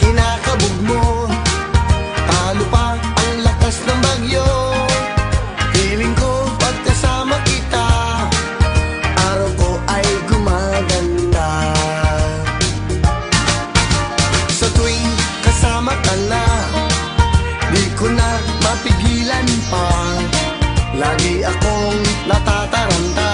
kinakabog mo. Talo pa ang lakas ng bagyo? Hiling ko pagkasama kita Araw ay gumaganda. Sa kasama ka na na mapigilan pa. Lagi akong natataranta.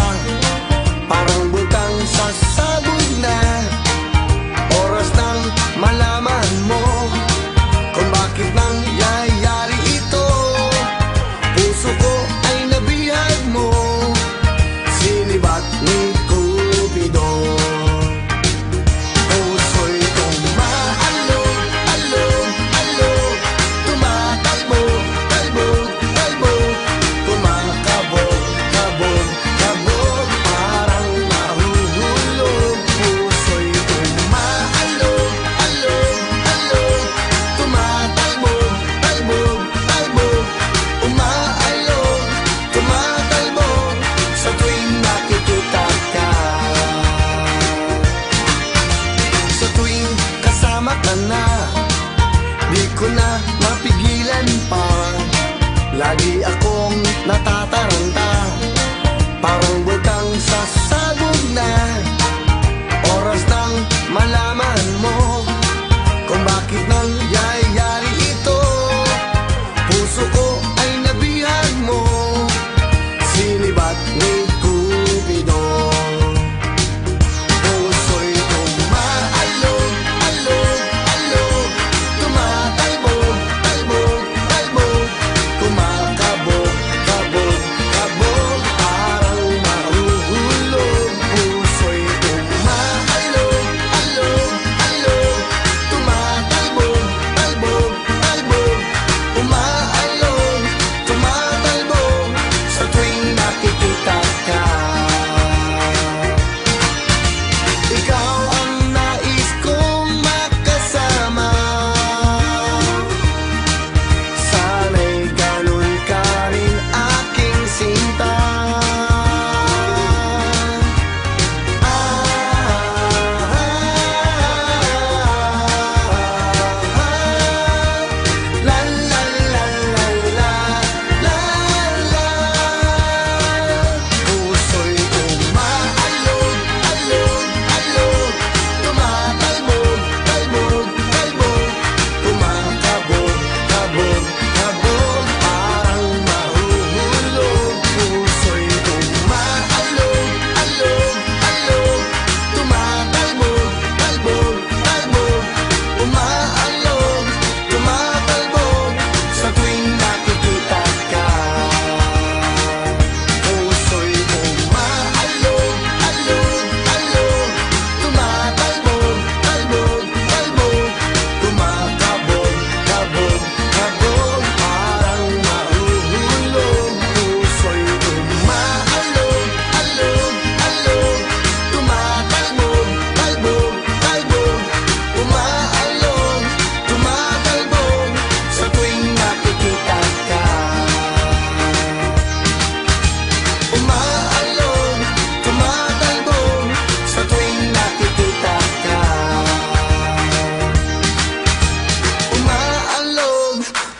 Di ko na mapigilan pa. Lagi akong natataranta.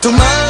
tomar